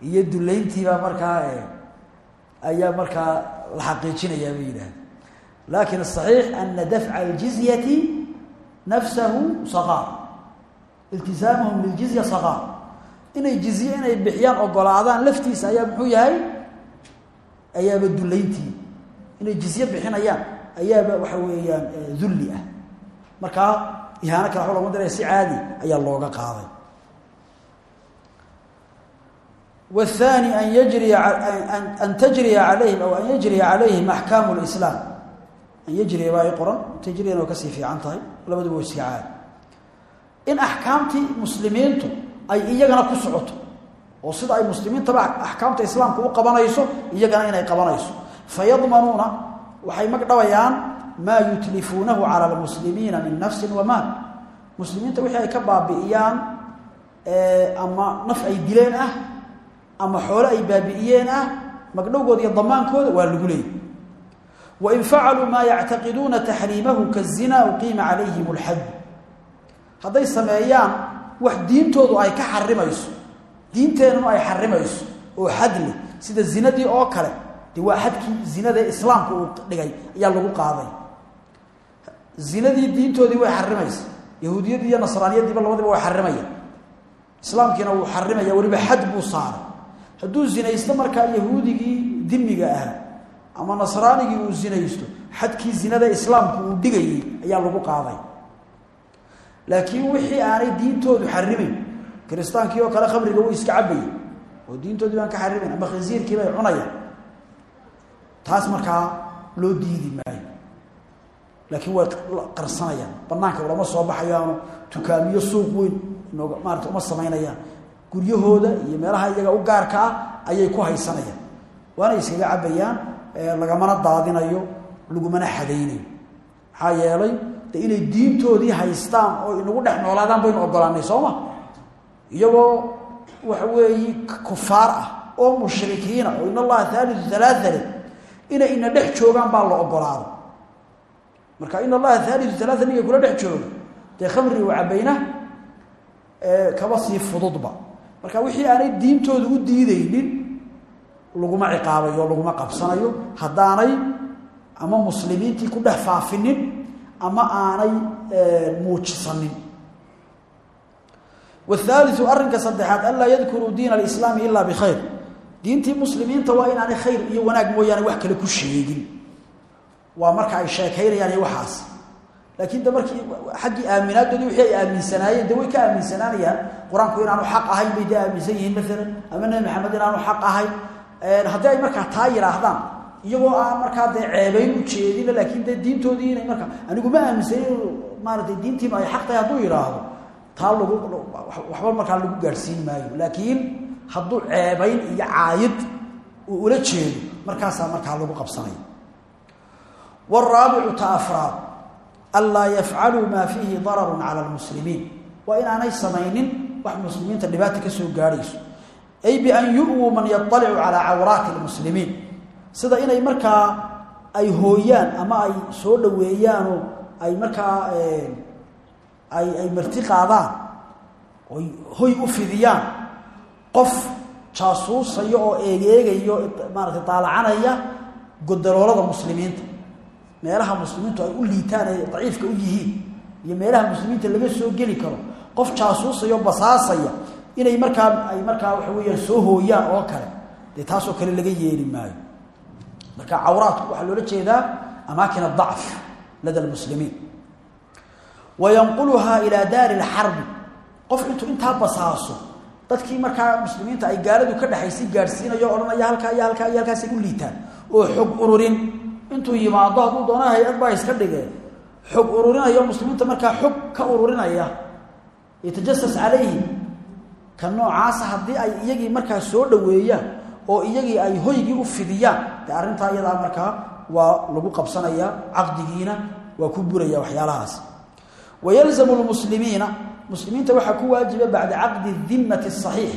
iyo dullayntiibaa markaa ayaa markaa la xaqiijinayaa bay yidhahdeen laakin asaxiix ana dafca aljizyati nafsahu sakaar iltisaamuhum liljizya sakaar inay jizye inay bixiyaan ogolaadaan laftiisa ayaa muxuu yahay? Ayaaba dullayntii. Inay jizye bixinayaan ayaaba waxa weeyaan dulli ah. Markaa ihaano kale waba laguma daraya si caadi ayaa looga qaaday yajriya an tajriya calayhim aw an yajriya calayhim axkaamu lislaam an yajriya baa i qoran tajriyana waa ka sii fiican tahay labaduba waa iska caadi in axkaamtii muslimiintu ay iyagana ku socoto oo sida ay muslimiintaba axkaamta islaamka u qabanayso iyagana inay qabanayso fayadmanuuna waxay magdhabayaan maa yutlifuunahu cala almuslimiina min nafsin wa maal muslimiinta wixii ay ka baabi'iyaan ama naf ay baabi'iyeen ah magdhowgooda iyo damaankooda waa lagu leeyay. Wain facaluu maa yactaqiduuna taxriimahu kazina uqiima calayhim alxad hadday sameeyaan wax diintoodu ay ka xarimayso diinteennanu ay xarimayso oo xadli sida zinadii oo kale dee waa xadkii zinada islaamka dhigay ayaa lagu qaaday. Zinadii diintoodii way xarimaysa yahuudiyadii iyo nasraaniyadiiba labadiba way xarimayaan islaamkiina wuu xarimaya weliba xad buu hadduu zinaysto markaa yahuudigii dimiga ahaa ama nasraanigii uu zinaysto xadkii zinada islaamku uu dhigayay ayaa lagu qaaday. Laakiin wixii aanay diintoodu xarimayn kiristaankii oo kale khamriga wuu iska cabayay oo diintoodii baan ka xarimayn ama khinsiirkii bay cunayaan. Taas markaa loo diidi maayo. Laakiin way qarsanayaan banaanka ulama soo baxayaano tukaamiyo suuq weyn maarata uma samaynayaan guryahooda iyo meelaha iyaga u gaarka ah ayay ku haysanayaan. Waana iskaga cabayaan lagamana daadinayo lagumana xadaynayo. Maxaa yeelay de inay diintoodii haystaan oo inagu dhex noolaadaan baynu ogolaanay sooma iyagoo waxa weeye kufaar ah oo mushrikiina oo in allaha haaliu alaaale inay ina dhex joogaan baa la ogolaado marka in allaha haaliu alaaa ninkay kula dhex jooga dee khamri u cabayna kaba sii fududba marka wixii aanay diintooda u diideynin laguma ciqaabayo o laguma qabsanayo. Haddaanay ama muslimiintii ku dhex faafinin ama aanay muujisanin. Wthaaliu arrinka saddexaad anlaa yadkuruu diin alislaami ilaa bikhayr diintii muslimiinta waa inaanay khayr iyo wanaag mooyaane wax kale ku sheegin. Waa marka ay sheekaynayaan iyo waxaas laakiin de markii xaggii aaminaadoodii wixii ay aaminsanaayeen de ka aaminsanaanayaan. Qur'aanku inaanu xaq ahayn bay de aaminsan ama nebi maxamed inaanu xaq ahayn. Haddii ay markaa taa yidhaahdaan iyagoo aan markaa dee ceebayn ujeedina laakiin dee diintoodii inay markaa anigu ma aaminsanin maaratay diintiinu ay xaq tahay hadduu yidhaahdo taa lagu waxba markaa lagu gaadhsiin maayo. Laakiin hadduu ceebayn iyo caayid ula jeedo markaasaa markaa lagu qabsanaya wraabicu ta anlaa yafcaluu maa fiihi dararun cala lmuslimiin waa inaanay samaynin wax muslimiinta dhibaata ka soo gaadhayso ay bian yu'wuu man yaطalicu calaa cawraati lmuslimiin sida inay markaa ay hooyaan ama ay soo dhoweeyaanoo ay markaa ay marti qaadaan oy hoy u fidiyaan qof jaasuusaya oo eegeegayo maarata daalacanaya godaloolada muslimiinta meelaha muslimiintu ay u liitaan ay daciifka u yihiin iyo meelaha muslimiinta laga soo geli karo qof jaasuusaya o basaasaya inay markaa ay markaa waxa weeyaan soo hooyaan oo kale dee taasoo kale laga yeeli maayo. Marka cawraadku waxaa loola jeedaa amaakin adacf lada lmuslimiin wayanquluhaa ilaa daari lxarbi qof intuu intaa dadkii markaa muslimiinta ay gaaladu ka dhexaysay gaadhsiinayo odhanaya halkaa iyo halkaa iyo u liitaan oo xog ururin intuu yimaado hadduu doona hay'ad baa iska dhigeen xog ururinaya muslimiinta markaa xog ka ururinaya. Yatajasas calayhim. Ka noocaasa haddii ay iyagii markaa soo dhoweeyaan oo iyagii ay hoygii u fidiyaan dee arrintaa iyadaa markaa waa lagu qabsanaya caqdigiina waa ku buraya waxyaalahaas. Wayalzamu lmuslimiina muslimiinta waxaa ku waajiba bacda caqdi dimmati asaxiix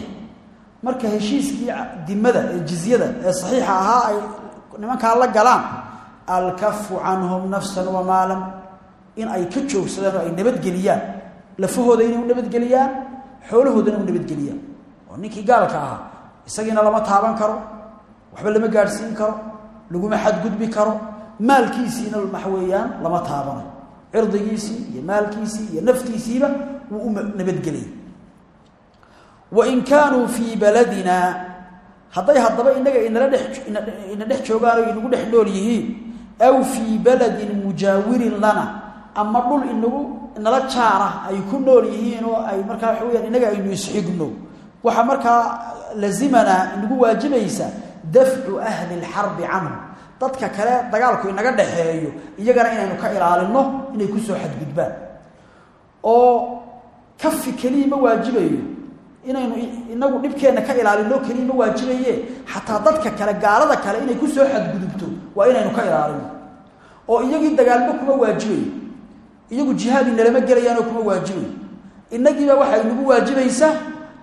marka heshiiskii dimada ee jizyada ee saxiixa ahaa ay nimankaa la galaan alkafu canhum nafsan wa maalan in ay ka joogsadaan oo ay nabadgeliyaan. Lafahooda inay u nabadgeliyaan xoolahoodana u nabadgeliyaan. Oo ninkii gaalka ahaa isagiina lama taaban karo waxba lama gaadhsiin karo laguma xadgudbi karo. Maalkiisiina waxa weeyaan lama taabanayo cirdigiisii iyo maalkiisii iyo naftiisiiba wuu u nabadgeliyay. Wain kaanuu fii baladina hadday haddaba inaga inala dhex ina dhex joogaan oo inagu dhex nool yihiin aw fii baladin mujaawirin lana ama dhul inagu inala jaara ay ku nool yihiin oo ay markaa waxa weyaan inaga aynu isxigno. Waxaa markaa lazimanaa inagu waajibaysa dafcu ahli lxarbi canhum. Dadka kale dagaalku inaga dhaxeeyo iyagana inaynu ka ilaalinno inay ku soo xadgudbaan. Oo kafi keliya ma waajibayo inaynu inagu dhibkeenna ka ilaalinno keliya ma waajibaye? Dadka kale gaalada kale inay ku soo xadgudubto waa inaynu ka ilaalino oo iyagii dagaalmo kuma waajibayo iyagu jihaadi nalama gelayaanoo kuma waajibayo inagiiba waxay nagu waajibaysaa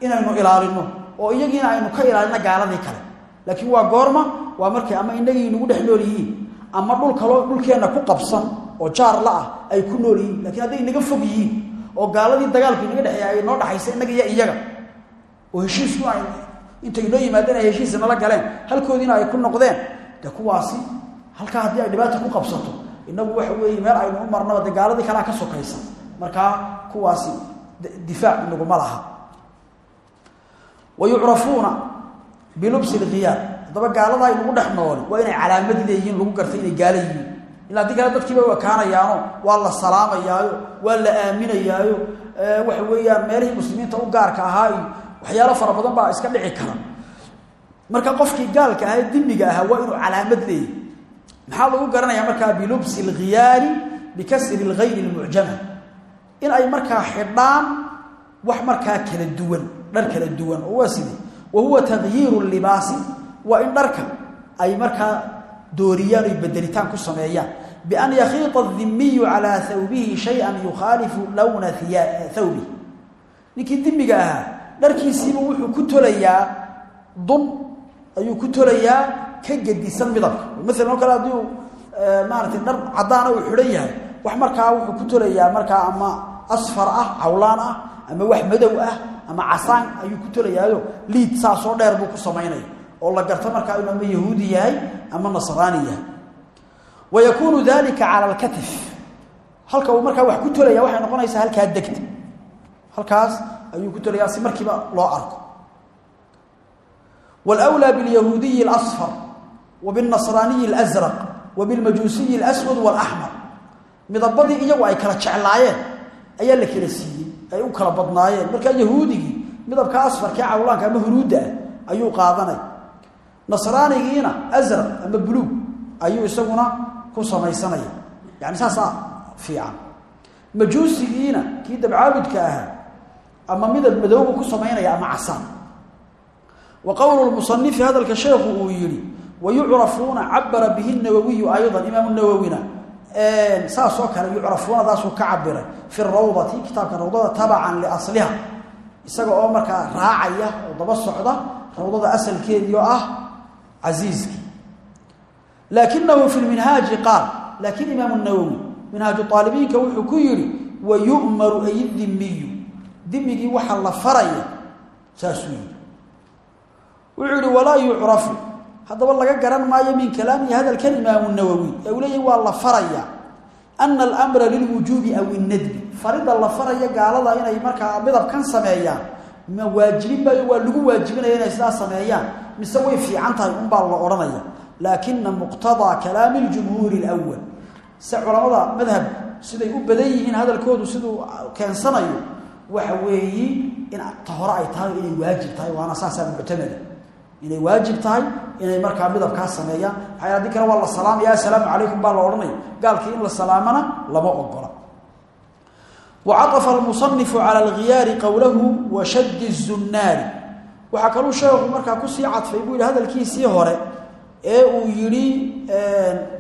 inaynu ilaalino oo iyagiina aynu ka ilaalino gaaladii kale. Laakiin waa goorma waa markay ama inagii nagu dhex nool yihiin ama dhul kaloo dhulkeenna ku qabsan oo jaar la ah ay ku nool yihiin. Lakiin hadday inaga fog yihiin oo gaaladii dagaalku inaga dhexeeya ay noo dhaxaysa innaga iyo iyaga oo heshiisku ay intay noo yimaadeen ay heshiisa nala galeen. Halkoodiina ay ku noqdeen. De kuwaasi halkaa haddii ay dhibaata ku qabsato inagu waxa weeye meel aynu u marnaba de gaaladii kalea ka sokaysa. Markaa kuwaasi difaac inaguma laha. Wa yucrafuuna bilubsi lkhiyaar haddaba gaaladaa inugu dhex nooli waa inay calaamad leeyihiin lagu gartay inay gaala yihiin. Ila haddii kale dadkiiba wakaanayaano waa la salaamayaayo waa la aaminayaayo waxa weeyaan meelihii muslimiinta u gaarka ahaa waxyaalo fara badan baa iska dhici kara. Marka qofkii gaalka ahaa dimmiga ahaa waa inuu calaamad leeyahy maxaa lagu garanayaa markaa bilubsi lkhiyaari bikasri lgayri lmucjama in ay markaa xidhaan wax markaa kala duwan dhar kala duwan. Waa sidee wa huwa takhyiiru libaasi waa in dharka ay markaa dooriyaan oy bedelitaan ku sameeyaan. Bian yakhiita adimiyu calaa thawbihi shay-an yukhaalifu lowna thawbihi ninkii dimiga ahaa dharkiisiiba wuxuu ku tolayaa dun ayuu ku tolayaa ka gedisan midabka. Maalan oo kale haddii uu maaratay dhar caddaana uu xidhan yahay wax markaa wuxuu ku tolayaa markaa ama asfar ah cawlaan ah ama wax madow ah ama casaan ayuu ku tolayaayo liid saasoo dheer buu ku samaynaya oo la garto markaa inuu ama yahuudi yahay ama nasraani yahay. Wa dalika cala alkatif. Halka uu markaa wax ku tolaya waxay noqonaysaa halkaa degta. Halkaas ayuu ku tolayaa si markiiba loo arko wlwlى bاlyahuudiyi اlasfar wa bاlnasraaniyi اlasraq wa bilmajuusiyi اlaswad wاlaxmar midabadii iyagu ay kala jeclaayeen ayaa la kala siiyey ay u kala badnaayeen markaa yahuudigii midabka asfarkee cawlaanka ama huruudda ah ayuu qaadanay nasraanigiina asraq ama buluug ayuu isaguna ku samaysanaya yani saasaa fiican majuusigiina kii dabcaabudka ahaa ama midab madoobu ku samaynaya ama casaan. Wa qowlu musanifi hadalka sheekhu uu yihi wayucrafuuna cabara bihi nawawiyu ayضa imaamu nawowina saasoo kale yucrafuunadaasuu ka cabiray fi rawdati kitaabka rawdada tabacan liasliha isaga oo markaa raacaya oo daba socda rawdada asalkeedii oo ah casiiskii. Laakinahu fi lminhaaji qaal laakiin imaamu nawowi minhaaju aalibiinka wuxuu dimigii waxaa la faraya saasuu yihi wuxuu yihi walaa yucrafu. Haddaba laga garan maayo min kalaamihi hadalkan imaamu nawowi ee uu leeyahy waa la faraya. Ana alamra lilwujuubi aw innadbi farida la faraya gaalada inay markaa midabkan sameeyaan ma waajibin maayo waa lagu waajibinaya inay sidaa sameeyaan mise way fiican tahay unbaa la odhanaya. Laakina muqtadaa kalaami ljumhuuri lwal se culamada madhab siday u badan yihiin hadalkoodu siduu keensanayo waxa weeyi in tahore ay tahay o waajib tahay. Waana saasaa muctamada inay waajib tahay inay markaa midabkaa sameeyaan maaa haddii kale waa la salaamaya assalaamu baa la gaalkii in la salaamana lama ogola. Wacaafa almusanifu cala alkhiyaari qowlahu wa shaddi zunnaari waxaa kaluu sheeku markaa ku sii cadfay buu hadalkiisii hore ee uu yidhi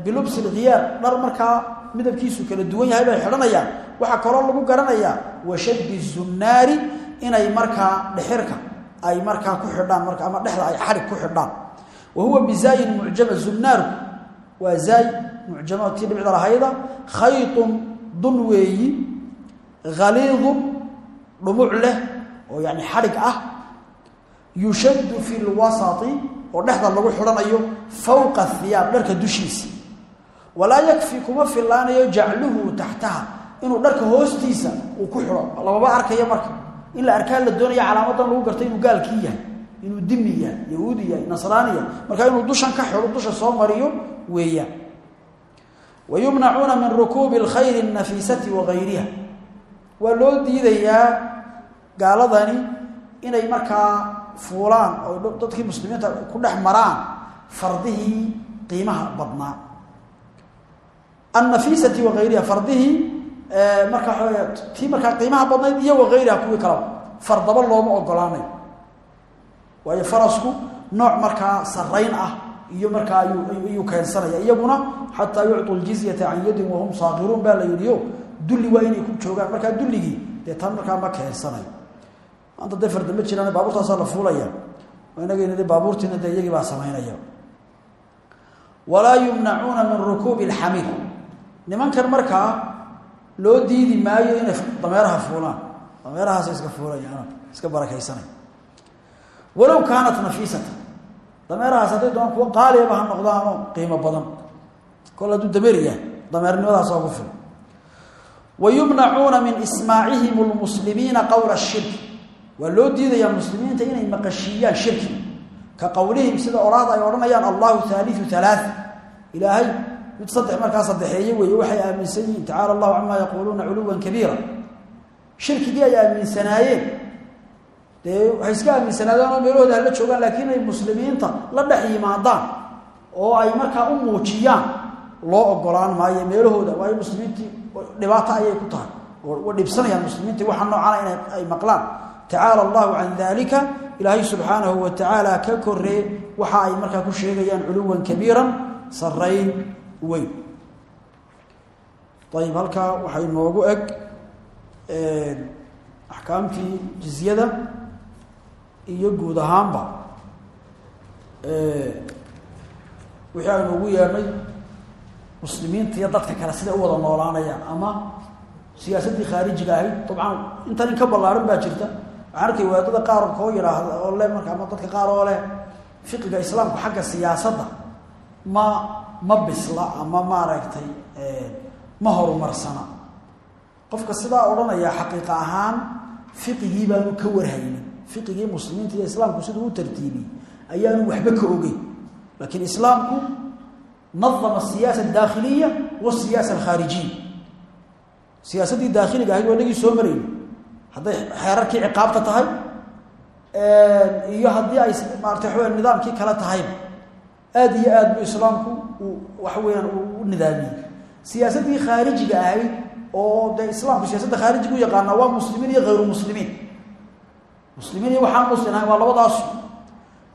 bilubsi lkhiyaar dhar markaa midabkiisu kala duwan yahay bay xidhanayaan. Waxaa kaloo lagu garanaya washabi zunnaari inay markaa dhexirka ay markaa ku xidhaan marka ama dhexda ay xarig ku xidhaan. Wa huwa bizaayin mucjama zunnaarku waa zaay mucjama tii dhibicda khaytun dun weeyi haliidun leh oo yani xarig ah yushaddu fi lwasati oo dhexda lagu xidhanayo fowqa hiyaab dharka dushiisa walaa yakfi kuma filaanayo jacluhu taxtaha inuu dharka hoostiisa uu ku xidho. Lamaba arkayo marka in la arkaa la doonaya calaamadan lagu garto inuu gaalkii yahay inuu dimi yahay yahuudi markaa inuu dushan ka xidho dusha soo mariyo weeyaan wa yumnacuuna min rukuubi alkhayri nafiisati wa gayriha waa loo diidayaa gaaladani inay markaa fuulaan oo dadkii muslimiinta ku dhex maraan fardihii qiimaha badnaa annafiisati wa gayriha fardihii markaa tii markaa qiimaha badnayd iyo wagayriha kuwii kalaba fardaba looma ogolaanayo waayo farasku nooc markaa sarayn ah iyo markaa ayuu keensanaya iyaguna xataa yucطu ljizyata can yadin wahum saakiruun baa la yidhio dulli waa inay ku joogaan markaa dulligii dee tan ma keensanayo maanta dee farda ma jiraan baabuurtaasaa la fuulaya inagayna de baabuurtiina dee iyagii baa samaynaya walaa yumnacuuna min rukuubi alxamiir nimankan markaa loo diidi maayo inay dameeraha fuulaan. Dameerahaas iska fuulayaan iska barakaysanay walow kaanat nafiisata. Dameerahaas hadday doon kuwa qaaliyaba ha noqdaanoo qiimo badan. Kol hadduu dameer yahay dameernimadaas waa ku filan. Wa yumnacuuna min ismaacihim lmuslimiina qowla shirki waa loo diidayaa muslimiinta inay maqashiiyaan shirki. Ka qowlihim sida odhaahda ay odhanayaan allahu haaliu halaa ilaahay mid saddex markaa saddexeeye weeye waxay aaminsan yihiin tacala allahu camaa yaquuluuna culuwan kabiira shirkigii ay aaminsanaayeen. Dee waxay iska aaminsanaadeen oo meelahooda hala joogaan laakiin ay muslimiinta la dhex yimaadaan oo ay markaa u muujiyaan loo ogolaan maayo meelahooda. Waayo muslimiintii dhibaato ayay ku tahay. Wa dhibsanayaan muslimiintii waxa noocana in ay maqlaan. Tacaala allahu can dalika ilaahay subxaanahu wa tacaala ka koree waxa ay markaa ku sheegayaan culuwan kabiiran sarayn weyn. Ayib halkaa waxaa inoogu eg axkaamtii jizyada iyo guud ahaanba. Wixii aynu ugu yeedhnay muslimiinta iyo dadka kale siday u wada noolaanayaan ama siyaasaddii khaarijiga ahayd dabcan intan in ka ballaaran baa jirta. Waxaan arkay waadada qaar koo yidhaahda oo le marka ama dadka qaar oo leh fiqiga islaamku xagga siyaasadda ma ma bisla ama maaragtay ma horumarsana. Qofka sidaa odhanaya xaqiiqa ahaan fiqigii baanu ka warhaynin fiqigii muslimiinta iyo islaamku siduu u tartiibiyey ayaanu waxba ka ogeyn. Laakiin islaamku nadama asiyaasa adaakhiliya wasiyaasa alkhaarijiya siyaasaddii daakhiliga ahayd waa inagii soo marayna. Hadday xeerarkii ciqaabta tahay iyo haddii ay maarata waxaweya nidaamkii kale tahayba aada iyo aad buu islaamku waxa weeyaan u nidaamiyey. Siyaasaddii khaarijiga ahayd oo dee islaamku siyaasadda khaarijiga u waa muslimiin iyo hayru muslimiin. Muslimiin iyo waxaan muslim waa labadaasu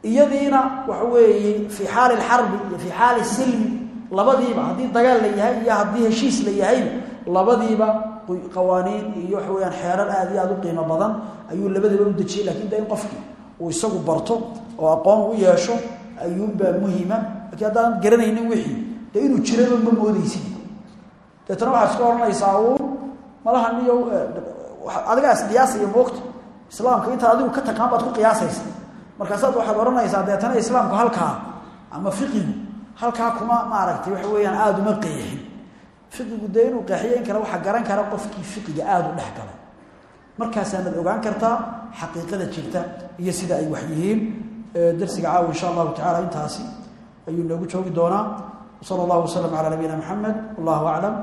iyadiina waxa weeye fii xaali lxarbi iyo fii xaali silmi labadiiba haddii dagaal la yahay iyo haddii heshiis la yahayba labadiiba qawaaniin iyo waxa weyaan xeerar aada iyo aada u qiimo badan ayuu labadiiba u dejiyey. Lakin de in qofkii uu isagu barto oo aqoon u yeesho ayuunbaa muhima lakiin haddaan garanaynin wixii dee inuu jiraba ma moodeysid deetana waxaad iska odhanaysaa uun malaha niyo adigaas qiyaasaya moogta islaamka intaad adigu ka taqaan baad ku qiyaasaysa. Markaasaad waxaad odhanaysaa deetana islaamku halkaa ama fiqigu halkaa kuma maaragtay waxa weeyaan aada uma qeexin. Fiqigu dee inuu qeexiyo waxaa garan kara qofkii fiqiga aada u dhex galay markaasaanad ogaan kartaa xaqiiqada jirta iyo sida ay wax yihiin darsiga caawa insha allahu tacala intaasi ayuu noogu joogi doonaa. Wsala allahu wasalam calaa nabiyina maxamed wallahu aclam